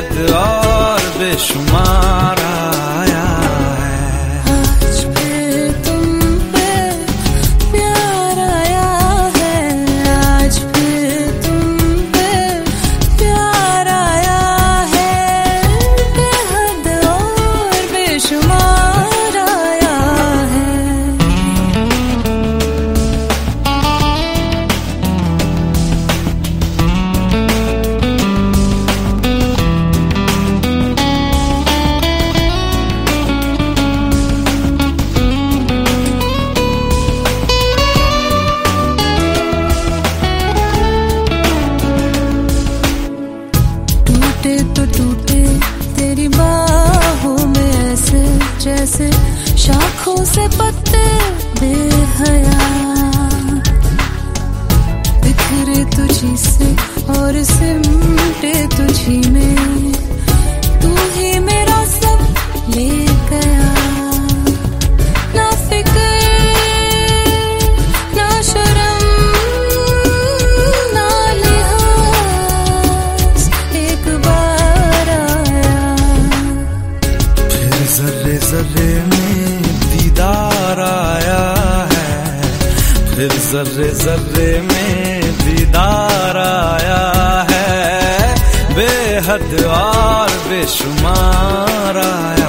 बेहद और बेशुमार से पत्ते बेहया। बिखरे तुझी से और सिमटे तुझी में। तू ही मेरा सब ले गया फिर जर्रे जर्रे में दीदार आया है बेहद और बेशुमार आया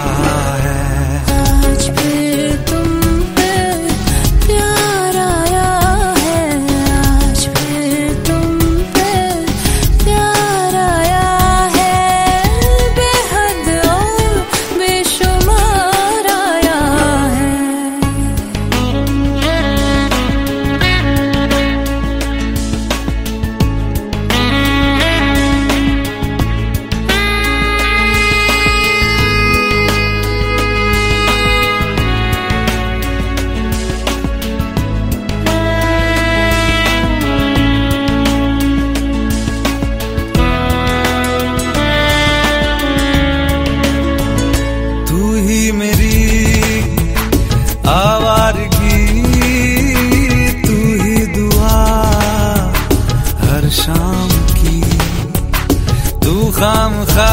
खाम खा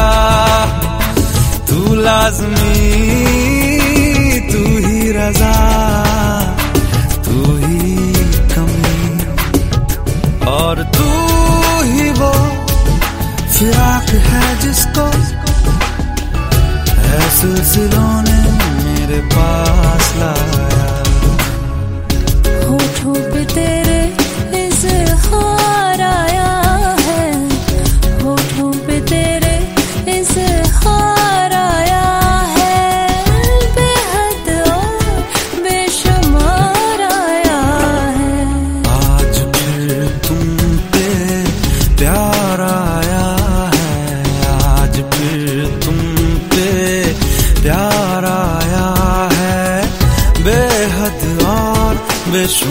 तू लाजमी तू ही रजा तू ही कमी और तू ही वो फिराक है जिसको सिलसिलों ने मेरे पास लाया beijo